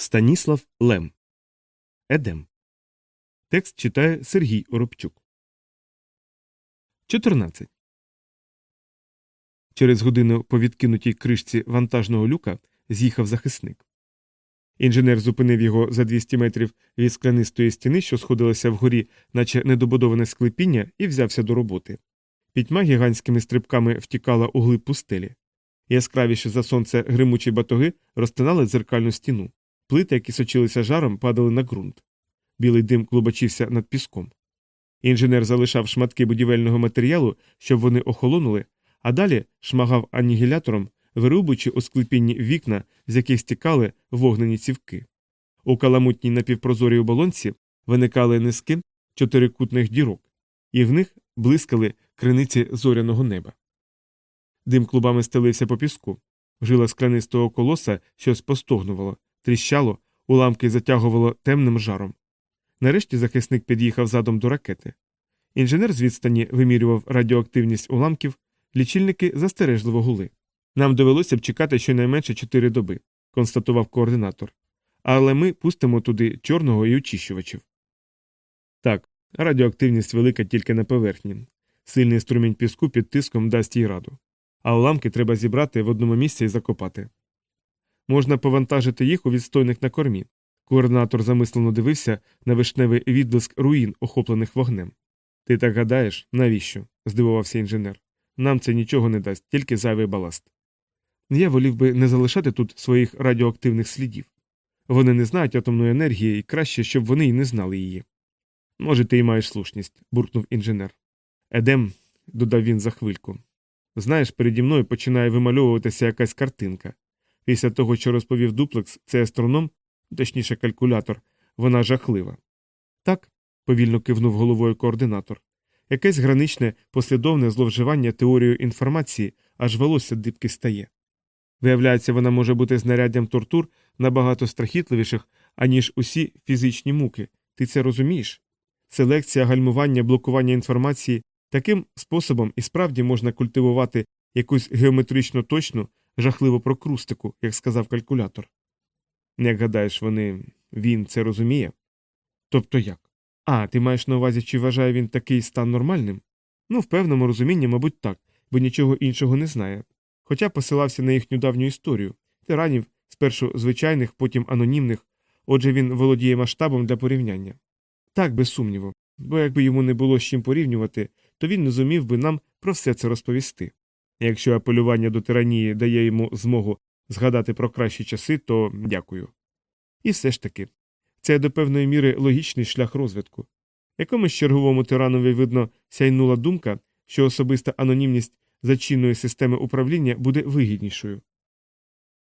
Станіслав Лем. Едем. Текст читає Сергій Оробчук. 14. Через годину по відкинутій кришці вантажного люка з'їхав захисник. Інженер зупинив його за 200 метрів від склянистої стіни, що сходилася вгорі, наче недобудоване склепіння, і взявся до роботи. Пітьма гігантськими стрибками втікала у глиб пустелі. Яскравіші за сонце гримучі батоги розтинали дзеркальну стіну. Плити, які сочилися жаром, падали на ґрунт. Білий дим клубочився над піском. Інженер залишав шматки будівельного матеріалу, щоб вони охолонули, а далі шмагав анігілятором, вирубуючи у склепінні вікна, з яких стікали вогнені цівки. У каламутній напівпрозорій оболонці виникали низки чотирикутних дірок, і в них блискали криниці зоряного неба. Дим клубами стелився по піску, жила склянистого колоса щось постогнувало, тріщало, уламки затягувало темним жаром. Нарешті захисник під'їхав задом до ракети. Інженер з відстані вимірював радіоактивність уламків, лічильники застережливо гули. Нам довелося б чекати щонайменше чотири доби, констатував координатор. Але ми пустимо туди чорного і очищувачів. Так, радіоактивність велика тільки на поверхні. Сильний струмінь піску під тиском дасть їй раду. А уламки треба зібрати в одному місці і закопати. Можна повантажити їх у відстойник на кормі. Координатор замислено дивився на вишневий відблиск руїн, охоплених вогнем. Ти так гадаєш, навіщо? здивувався інженер. Нам це нічого не дасть, тільки зайвий баласт. Я волів би не залишати тут своїх радіоактивних слідів. Вони не знають атомної енергії і краще, щоб вони й не знали її. Може, ти й маєш слушність, буркнув інженер. Едем, додав він за хвильку. Знаєш, переді мною починає вимальовуватися якась картинка. Після того, що розповів дуплекс, цей астроном, точніше калькулятор, вона жахлива. Так, повільно кивнув головою координатор. Якесь граничне, послідовне зловживання теорією інформації, аж волосся дибки стає. Виявляється, вона може бути знаряддям тортур набагато страхітливіших, аніж усі фізичні муки. Ти це розумієш? Селекція, гальмування, блокування інформації таким способом і справді можна культивувати якусь геометрично точну, жахливу прокрустику, як сказав калькулятор. Як гадаєш, вони він це розуміє? Тобто як? А, ти маєш на увазі, чи вважає він такий стан нормальним? Ну, в певному розумінні, мабуть, так, бо нічого іншого не знає. Хоча посилався на їхню давню історію тиранів, спершу звичайних, потім анонімних, отже він володіє масштабом для порівняння. Так, без сумніву, бо якби йому не було з чим порівнювати, то він не зумів би нам про все це розповісти. Якщо апелювання до тиранії дає йому змогу згадати про кращі часи, то дякую. І все ж таки, це до певної міри логічний шлях розвитку. Якомусь черговому тиранові, видно, сяйнула думка, що особиста анонімність зачинної системи управління буде вигіднішою.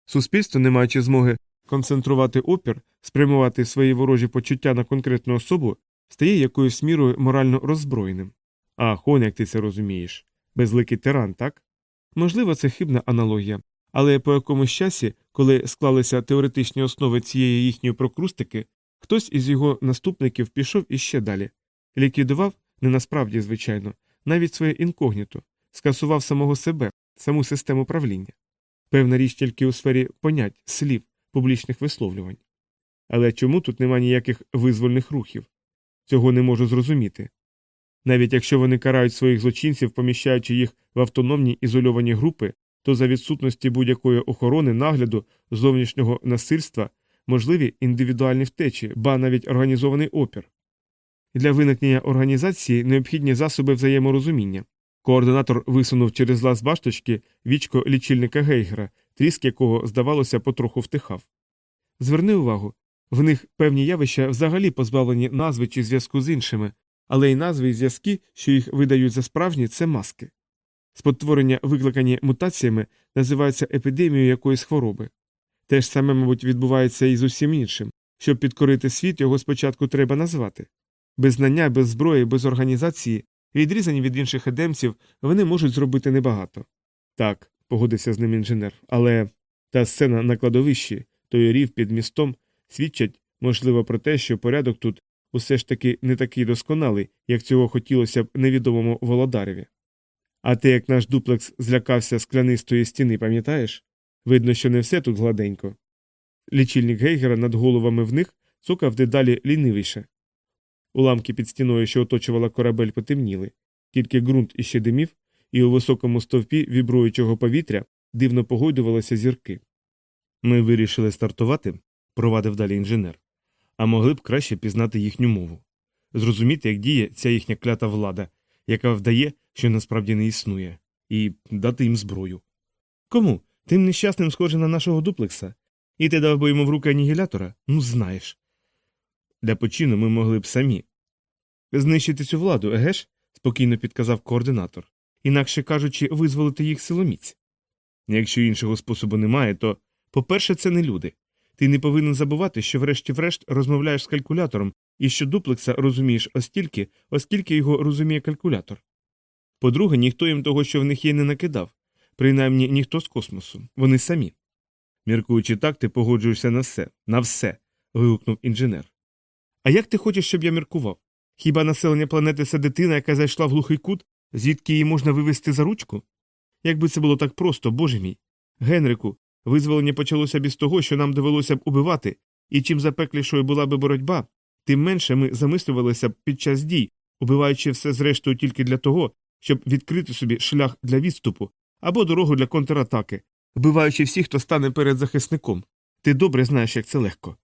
Суспільство, не маючи змоги концентрувати опір, спрямувати свої ворожі почуття на конкретну особу, стає якоюсь мірою морально роззброєним. А хон, як ти це розумієш, безликий тиран, так? Можливо, це хибна аналогія, але по якомусь часі, коли склалися теоретичні основи цієї їхньої прокрустики, хтось із його наступників пішов іще далі, ліквідував, не насправді, звичайно, навіть своє інкогніто, скасував самого себе, саму систему правління. Певна річ тільки у сфері понять, слів, публічних висловлювань. Але чому тут нема ніяких визвольних рухів? Цього не можу зрозуміти. Навіть якщо вони карають своїх злочинців, поміщаючи їх в автономні ізольовані групи, то за відсутності будь-якої охорони, нагляду, зовнішнього насильства можливі індивідуальні втечі, ба навіть організований опір. Для виникнення організації необхідні засоби взаєморозуміння. Координатор висунув через лаз башточки вічко лічильника Гейгера, тріск якого, здавалося, потроху втихав. Зверни увагу в них певні явища взагалі позбавлені назви чи зв'язку з іншими, але й назви і зв'язки, що їх видають за справжні, це маски. Спотворення, викликані мутаціями, називаються епідемією якоїсь хвороби. Те ж саме, мабуть, відбувається і з усім іншим. Щоб підкорити світ, його спочатку треба назвати. Без знання, без зброї, без організації, відрізані від інших едемців, вони можуть зробити небагато. Так, погодився з ним інженер, але та сцена на кладовищі, той рів під містом, свідчать, можливо, про те, що порядок тут усе ж таки не такий досконалий, як цього хотілося б невідомому володареві. А те, як наш дуплекс злякався склянистої стіни, пам'ятаєш? Видно, що не все тут гладенько. Лічильник Гейгера над головами в них цукав дедалі лінивіше. Уламки під стіною, що оточувала корабель, потемніли, тільки ґрунт іще димів, і у високому стовпі вібруючого повітря дивно погойдувалися зірки. Ми вирішили стартувати, провадив далі інженер, а могли б краще пізнати їхню мову, зрозуміти, як діє ця їхня клята влада, яка вдає, що насправді не існує, і дати їм зброю. Кому? Тим нещасним схоже на нашого дуплекса. І ти дав би йому в руки анігілятора? Ну, знаєш. Для почину ми могли б самі. Знищити цю владу, еге ж? спокійно підказав координатор. Інакше кажучи, визволити їх силоміць. Якщо іншого способу немає, то, по-перше, це не люди. Ти не повинен забувати, що врешті-врешт розмовляєш з калькулятором і що дуплекса розумієш остільки, оскільки його розуміє калькулятор. По-друге, ніхто їм того, що в них є, не накидав, принаймні ніхто з космосу, вони самі. Міркуючи так, ти погоджуєшся на все, на все. вигукнув інженер. А як ти хочеш, щоб я міркував? Хіба населення планети це дитина, яка зайшла в глухий кут, звідки її можна вивести за ручку? Якби це було так просто, боже мій. Генрику, визволення почалося б із того, що нам довелося б убивати, і чим запеклішою була б боротьба, тим менше ми замислювалися б під час дій, убиваючи все зрештою тільки для того, щоб відкрити собі шлях для відступу або дорогу для контратаки, вбиваючи всіх, хто стане перед захисником. Ти добре знаєш, як це легко.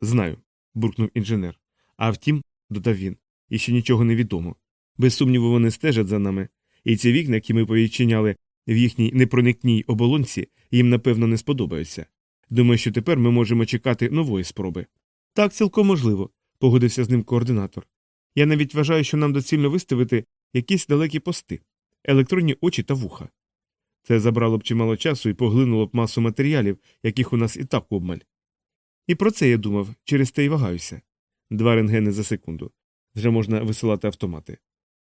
Знаю, буркнув інженер. А втім, додав він, іще нічого не відомо. Без сумніву, вони стежать за нами, і ці вікна, які ми повідчиняли в їхній непроникній оболонці, їм напевно не сподобаються. Думаю, що тепер ми можемо чекати нової спроби. Так, цілком можливо, погодився з ним координатор. Я навіть вважаю, що нам доцільно виставити якісь далекі пости, електронні очі та вуха. Це забрало б чимало часу і поглинуло б масу матеріалів, яких у нас і так обмаль. І про це я думав, через те й вагаюся. Два рентгени за секунду. Вже можна висилати автомати.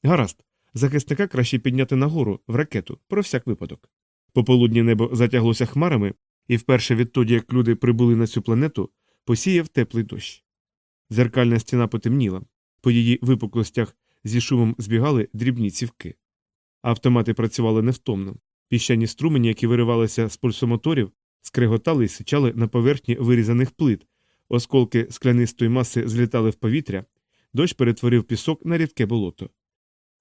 Гаразд, захисника краще підняти нагору в ракету, про всяк випадок. Пополудні небо затяглося хмарами, і вперше відтоді, як люди прибули на цю планету, посіяв теплий дощ. Зеркальна стіна потемніла, по її випуклостях зі шумом збігали дрібні цівки. Автомати працювали невтомно, піщані струмені, які виривалися з пульсомоторів, скреготали і сичали на поверхні вирізаних плит, осколки склянистої маси злітали в повітря, дощ перетворив пісок на рідке болото.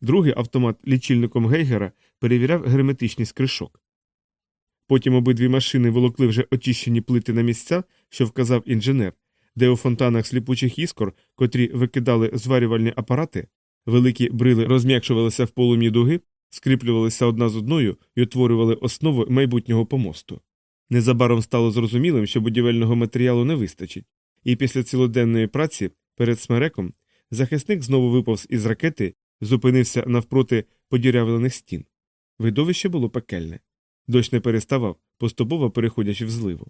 Другий автомат лічильником Гейгера перевіряв герметичність кришок. Потім обидві машини волокли вже очищені плити на місця, що вказав інженер, де у фонтанах сліпучих іскор, котрі викидали зварювальні апарати, великі брили розм'якшувалися в полум'ї дуги, скріплювалися одна з одною і утворювали основу майбутнього помосту. Незабаром стало зрозумілим, що будівельного матеріалу не вистачить, і після цілоденної праці перед смереком захисник знову виповз із ракети, зупинився навпроти подірявлених стін. Видовище було пекельне. Дощ не переставав, поступово переходячи в зливу.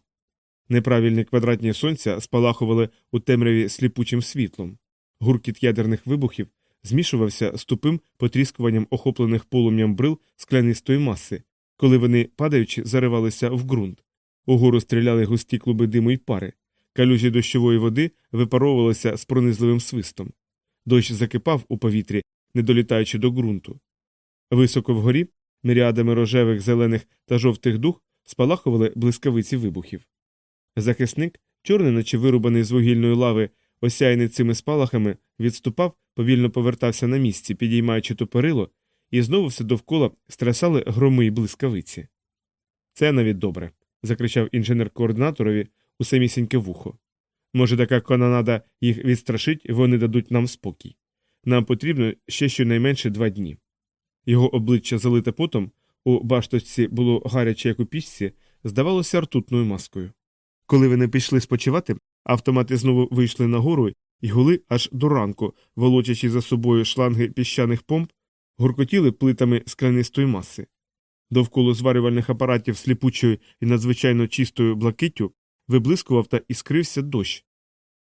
Неправильні квадратні сонця спалахували у темряві сліпучим світлом. Гуркіт ядерних вибухів змішувався з тупим потріскуванням охоплених полум'ям брил склянистої маси, коли вони, падаючи, заривалися в ґрунт. Угору стріляли густі клуби диму й пари, калюжі дощової води випаровувалися з пронизливим свистом. Дощ закипав у повітрі, не долітаючи до ґрунту. Високо вгорі, міріадами рожевих, зелених та жовтих дух спалахували блискавиці вибухів. Захисник, чорний, наче вирубаний з вугільної лави, осяяний цими спалахами, відступав, повільно повертався на місці, підіймаючи топорило, і знову все довкола стрясали громи й блискавиці. Це навіть добре. закричав інженер координаторові у самісіньке вухо. Може, така канонада їх відстрашить, вони дадуть нам спокій. Нам потрібно ще щонайменше два дні. Його обличчя залите потом, у башточці було гаряче, як у пічці, здавалося ртутною маскою. Коли вони пішли спочивати, автомати знову вийшли нагору і гули аж до ранку, волочачи за собою шланги піщаних помп, гуркотіли плитами склянистої маси. Довкола зварювальних апаратів сліпучою і надзвичайно чистою блакиттю виблискував та іскрився дощ.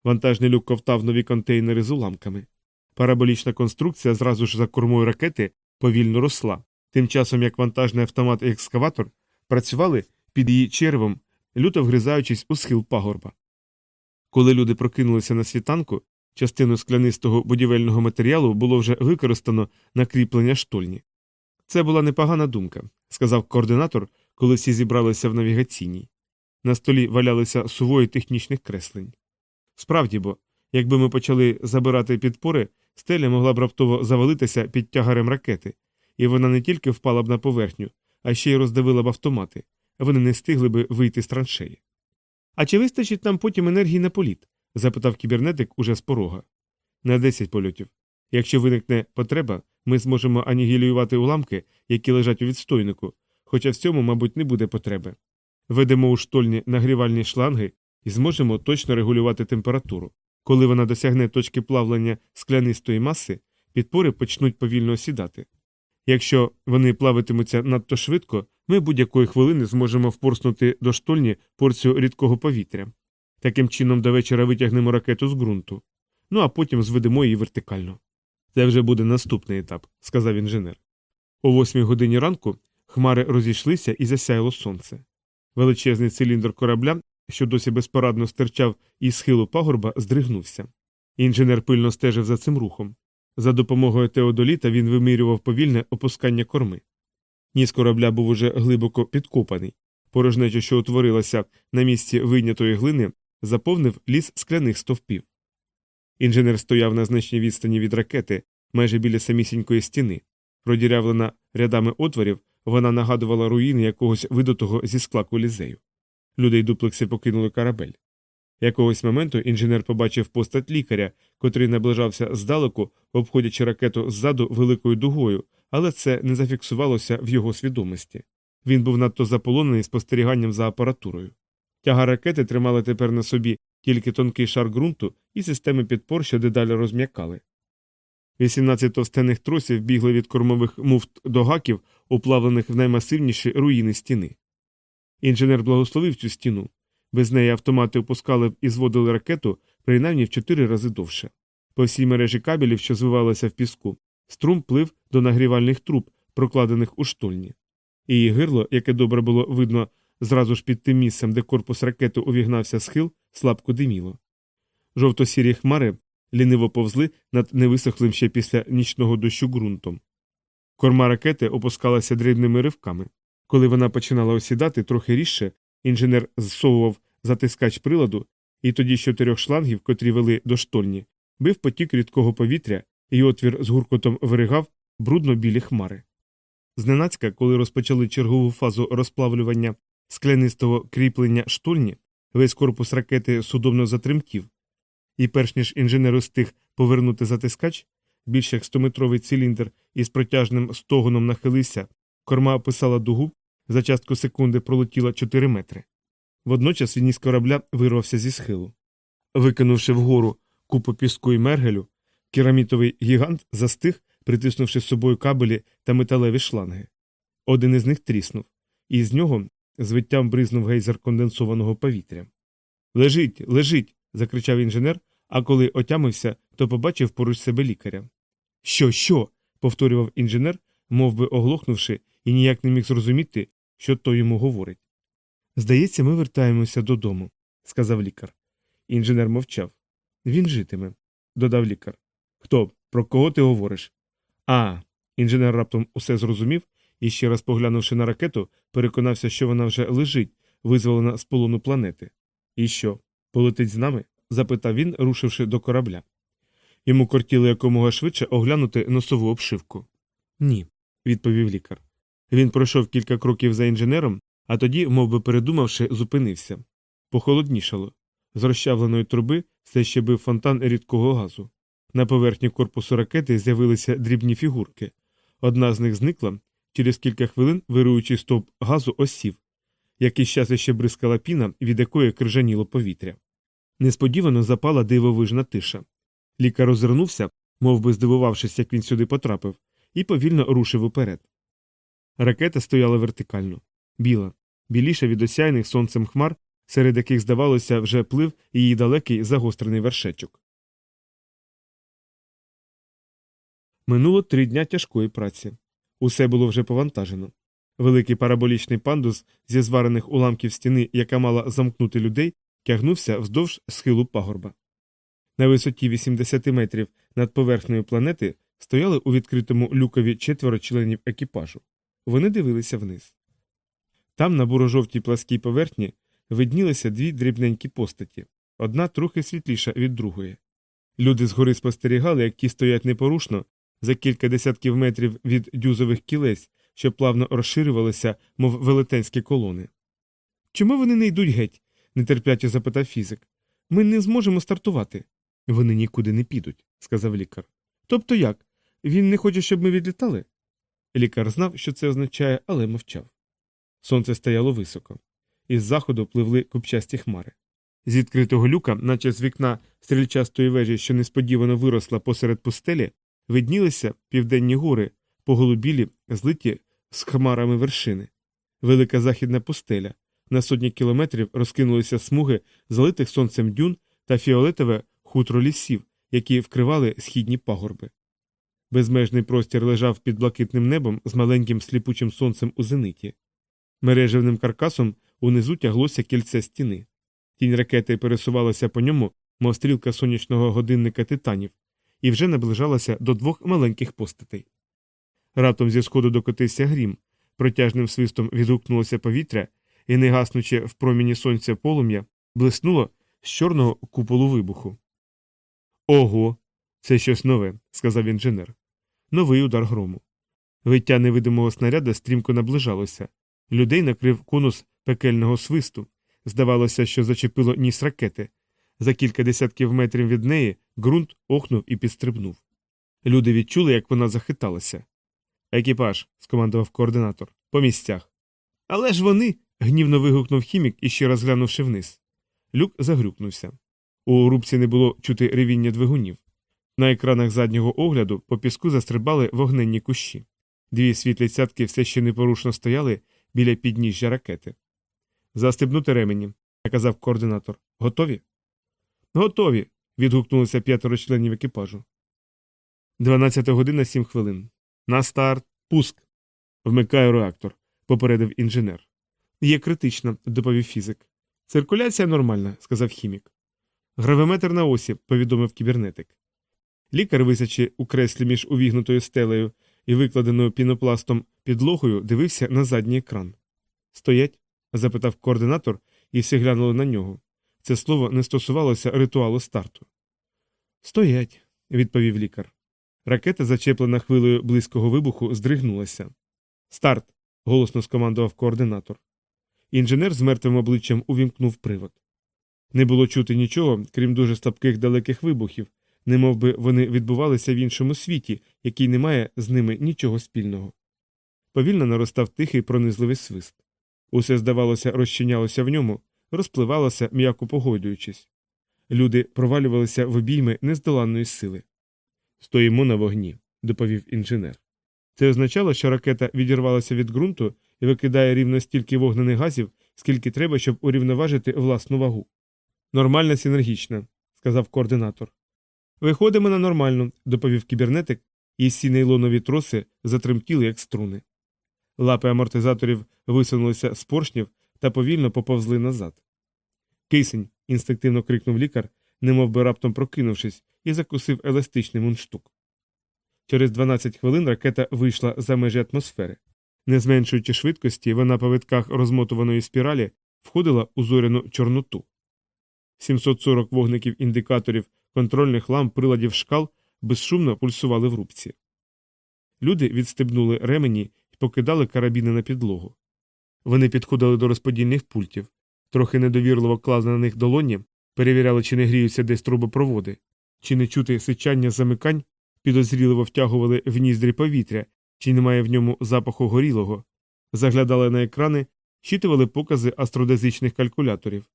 Вантажний люк ковтав нові контейнери з уламками. Параболічна конструкція зразу ж за кормою ракети повільно росла, тим часом як вантажний автомат і екскаватор працювали під її червом, люто вгризаючись у схил пагорба. Коли люди прокинулися на світанку, частину склянистого будівельного матеріалу було вже використано на кріплення штольні. Це була непогана думка, сказав координатор, коли всі зібралися в навігаційній. На столі валялися сувої технічних креслень. Справді бо, якби ми почали забирати підпори, стеля могла б раптово завалитися під тягарем ракети, і вона не тільки впала б на поверхню, а ще й роздавила б автомати, вони не встигли б вийти з траншеї. А чи вистачить нам потім енергії на політ? запитав кібернетик уже з порога. На 10 польотів. Якщо виникне потреба, ми зможемо анігілювати уламки, які лежать у відстойнику, хоча в цьому, мабуть, не буде потреби. Ведемо у штольні нагрівальні шланги і зможемо точно регулювати температуру. Коли вона досягне точки плавлення склянистої маси, підпори почнуть повільно осідати. Якщо вони плаватимуться надто швидко, ми будь-якої хвилини зможемо впорснути до штольні порцію рідкого повітря. Таким чином до вечора витягнемо ракету з ґрунту. Ну а потім зведемо її вертикально. Це вже буде наступний етап, сказав інженер. О восьмій годині ранку хмари розійшлися і засяяло сонце. Величезний циліндр корабля, що досі безпорадно стирчав із схилу пагорба, здригнувся. Інженер пильно стежив за цим рухом. За допомогою теодоліта він вимірював повільне опускання корми. Ніс корабля був уже глибоко підкопаний. Порожнеча, що утворилася на місці вийнятої глини, заповнив ліс скляних стовпів. Інженер стояв на значній відстані від ракети, майже біля самісінької стіни. Продірявлена рядами отворів, вона нагадувала руїни якогось видутого зі скла колізею. Люди й дуплекси покинули корабель. Якогось моменту інженер побачив постать лікаря, котрий наближався здалеку, обходячи ракету ззаду великою дугою, але це не зафіксувалося в його свідомості. Він був надто заполонений спостеріганням за апаратурою. Тяга ракети тримала тепер на собі тільки тонкий шар ґрунту і системи підпор, що дедалі розм'якали. 18 товстених тросів бігли від кормових муфт до гаків, уплавлених в наймасивніші руїни стіни. Інженер благословив цю стіну. Без неї автомати опускали б і зводили ракету принаймні в чотири рази довше. По всій мережі кабелів, що звивалися в піску, струм плив до нагрівальних труб, прокладених у штольні. Її гирло, яке добре було видно зразу ж під тим місцем, де корпус ракети увігнався схил, слабко диміло. Жовто-сірі хмари ліниво повзли над невисохлим ще після нічного дощу ґрунтом. Корма ракети опускалася дрібними ривками. Коли вона починала осідати трохи різше, інженер зсовував затискач приладу, і тоді з чотирьох шлангів, котрі вели до штольні, бив потік рідкого повітря, і отвір з гуркотом виригав брудно білі хмари. Зненацька, коли розпочали чергову фазу розплавлювання склянистого кріплення штольні, весь корпус ракети судомно затремтів, і перш ніж інженер устиг повернути затискач, більш як стометровий циліндр із протяжним стогоном нахилився, корма описала дугу, за частку секунди пролетіла 4 метри. Водночас він із корабля вирвався зі схилу. Викинувши вгору купу піску і мергелю, керамітовий гігант застиг, притиснувши з собою кабелі та металеві шланги. Один із них тріснув, і з нього звиттям бризнув гейзер конденсованого повітря. Лежить, лежить. закричав інженер, а коли отямився, то побачив поруч себе лікаря. Що, що? повторював інженер, мов би оглохнувши, і ніяк не міг зрозуміти, що той йому говорить. Здається, ми вертаємося додому, сказав лікар. Інженер мовчав. Він житиме, додав лікар. Хто? Про кого ти говориш? А. Інженер раптом усе зрозумів і, ще раз поглянувши на ракету, переконався, що вона вже лежить, визволена з полону планети. І що, полетить з нами? запитав він, рушивши до корабля. Йому кортіло якомога швидше оглянути носову обшивку. Ні, відповів лікар. Він пройшов кілька кроків за інженером, а тоді, мов би передумавши, зупинився. Похолоднішало. З розчавленої труби все ще бив фонтан рідкого газу. На поверхні корпусу ракети з'явилися дрібні фігурки. Одна з них зникла, через кілька хвилин вируючий стовп газу осів. Якийсь час іще бризкала піна, від якої крижаніло повітря. Несподівано запала дивовижна тиша. Лікар озирнувся, мов би здивувавшись, як він сюди потрапив, і повільно рушив уперед. Ракета стояла вертикально, біла, біліша від осяйних сонцем хмар, серед яких, здавалося, вже плив її далекий загострений вершечок. Минуло три дня тяжкої праці. Усе було вже повантажено. Великий параболічний пандус зі зварених уламків стіни, яка мала замкнути людей, тягнувся вздовж схилу пагорба. На висоті 80 метрів над поверхнею планети стояли у відкритому люкові четверо членів екіпажу. Вони дивилися вниз. Там, на буро-жовтій пласкій поверхні, виднілися дві дрібненькі постаті, одна трохи світліша від другої. Люди згори спостерігали, як ті стоять непорушно за кілька десятків метрів від дюзових кілець, що плавно розширювалися, мов велетенські колони. Чому вони не йдуть геть? нетерпляче запитав фізик. Ми не зможемо стартувати. Вони нікуди не підуть, сказав лікар. Тобто як? Він не хоче, щоб ми відлітали? Лікар знав, що це означає, але мовчав. Сонце стояло високо. Із заходу пливли купчасті хмари. З відкритого люка, наче з вікна стрільчастої вежі, що несподівано виросла посеред пустелі, виднілися південні гори, поголубілі, злиті з хмарами вершини. Велика західна пустеля. На сотні кілометрів розкинулися смуги залитих сонцем дюн та фіолетове хутро лісів, які вкривали східні пагорби. Безмежний простір лежав під блакитним небом з маленьким сліпучим сонцем у зениті. Мережевним каркасом унизу тяглося кільце стіни. Тінь ракети пересувалася по ньому, мов стрілка сонячного годинника титанів, і вже наближалася до двох маленьких постатей. Раптом зі сходу докотився грім, протяжним свистом відгукнулося повітря, і, не гаснучи в проміні сонця полум'я, блиснуло з чорного куполу вибуху. Ого, це щось нове, сказав інженер. Новий удар грому. Виття невидимого снаряда стрімко наближалося. Людей накрив конус пекельного свисту. Здавалося, що зачепило ніс ракети. За кілька десятків метрів від неї ґрунт охнув і підстрибнув. Люди відчули, як вона захиталася. Екіпаж, скомандував координатор, по місцях. Але ж вони. гнівно вигукнув хімік, іще раз глянувши вниз. Люк загрюкнувся. У рубці не було чути ревіння двигунів. На екранах заднього огляду по піску застрибали вогненні кущі. Дві світлі цятки все ще непорушно стояли біля підніжжя ракети. Застебнути ремені, наказав координатор. Готові? Готові. відгукнулися п'ятеро членів екіпажу. Дванадцята година сім хвилин. На старт, пуск. Вмикаю реактор, попередив інженер. Є критична, доповів фізик. Циркуляція нормальна, сказав хімік. Гравиметр на осі, повідомив кібернетик. Лікар, висячи у креслі між увігнутою стелею і викладеною пінопластом підлогою, дивився на задній екран. Стоять? запитав координатор, і всі глянули на нього. Це слово не стосувалося ритуалу старту. Стоять, відповів лікар. Ракета, зачеплена хвилею близького вибуху, здригнулася. Старт. голосно скомандував координатор. Інженер з мертвим обличчям увімкнув привод. Не було чути нічого, крім дуже слабких далеких вибухів, немов би вони відбувалися в іншому світі, який не має з ними нічого спільного. Повільно наростав тихий пронизливий свист. Усе, здавалося, розчинялося в ньому, розпливалося, м'яко погодуючись. Люди провалювалися в обійми нездоланної сили. Стоїмо на вогні, доповів інженер. Це означало, що ракета відірвалася від ґрунту і викидає рівно стільки вогнених газів, скільки треба, щоб урівноважити власну вагу. Нормальна синергічна, сказав координатор. Виходимо на нормальну, доповів кібернетик, і всі нейлонові троси затремтіли, як струни. Лапи амортизаторів висунулися з поршнів та повільно поповзли назад. Кисень. інстинктивно крикнув лікар, немов би раптом прокинувшись, і закусив еластичний мундштук. Через 12 хвилин ракета вийшла за межі атмосфери. Не зменшуючи швидкості, вона по витках розмотуваної спіралі входила у зоряну чорноту. 740 вогників індикаторів контрольних ламп приладів шкал безшумно пульсували в рубці. Люди відстебнули ремені і покидали карабіни на підлогу. Вони підходили до розподільних пультів, трохи недовірливо клали на них долоні, перевіряли, чи не гріються десь трубопроводи, чи не чути сичання замикань, підозріливо втягували в ніздрі повітря, чи немає в ньому запаху горілого, заглядали на екрани, щитували покази астродезичних калькуляторів.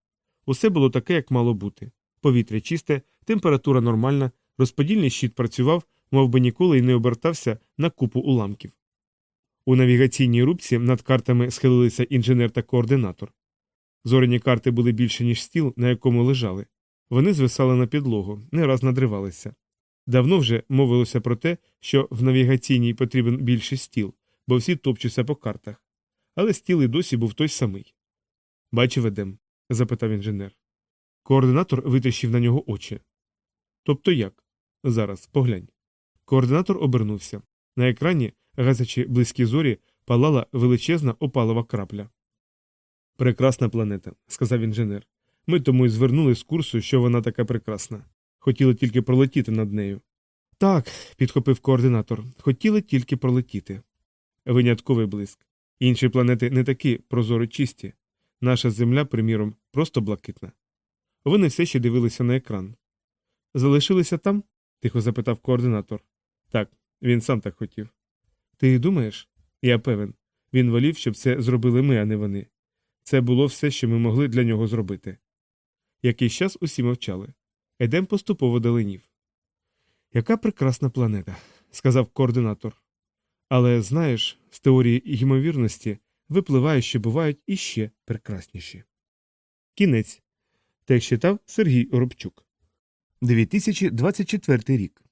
Усе було таке, як мало бути. Повітря чисте, температура нормальна, розподільний щит працював, мов би ніколи й не обертався на купу уламків. У навігаційній рубці над картами схилилися інженер та координатор. Зоряні карти були більше, ніж стіл, на якому лежали. Вони звисали на підлогу, не раз надривалися. Давно вже мовилося про те, що в навігаційній потрібен більший стіл, бо всі топчуться по картах. Але стіл і досі був той самий. Бачив Едем? запитав інженер. Координатор витріщив на нього очі. Тобто як? Зараз поглянь. Координатор обернувся. На екрані, газячи близькі зорі, палала величезна опалова крапля. Прекрасна планета, сказав інженер. Ми тому й звернули з курсу, що вона така прекрасна. Хотіли тільки пролетіти над нею. Так, підхопив координатор, хотіли тільки пролетіти. Винятковий блиск. Інші планети не такі прозоро чисті. Наша земля, приміром, просто блакитна. Вони все ще дивилися на екран. Залишилися там? тихо запитав координатор. Так, він сам так хотів. Ти думаєш? Я певен. Він волів, щоб це зробили ми, а не вони. Це було все, що ми могли для нього зробити. Якийсь час усі мовчали. Едем поступово даленів. Яка прекрасна планета, сказав координатор. Але знаєш, з теорії ймовірності випливає, що бувають іще прекрасніші. Кінець. Текст читав Сергій Оробчук. 2024 рік.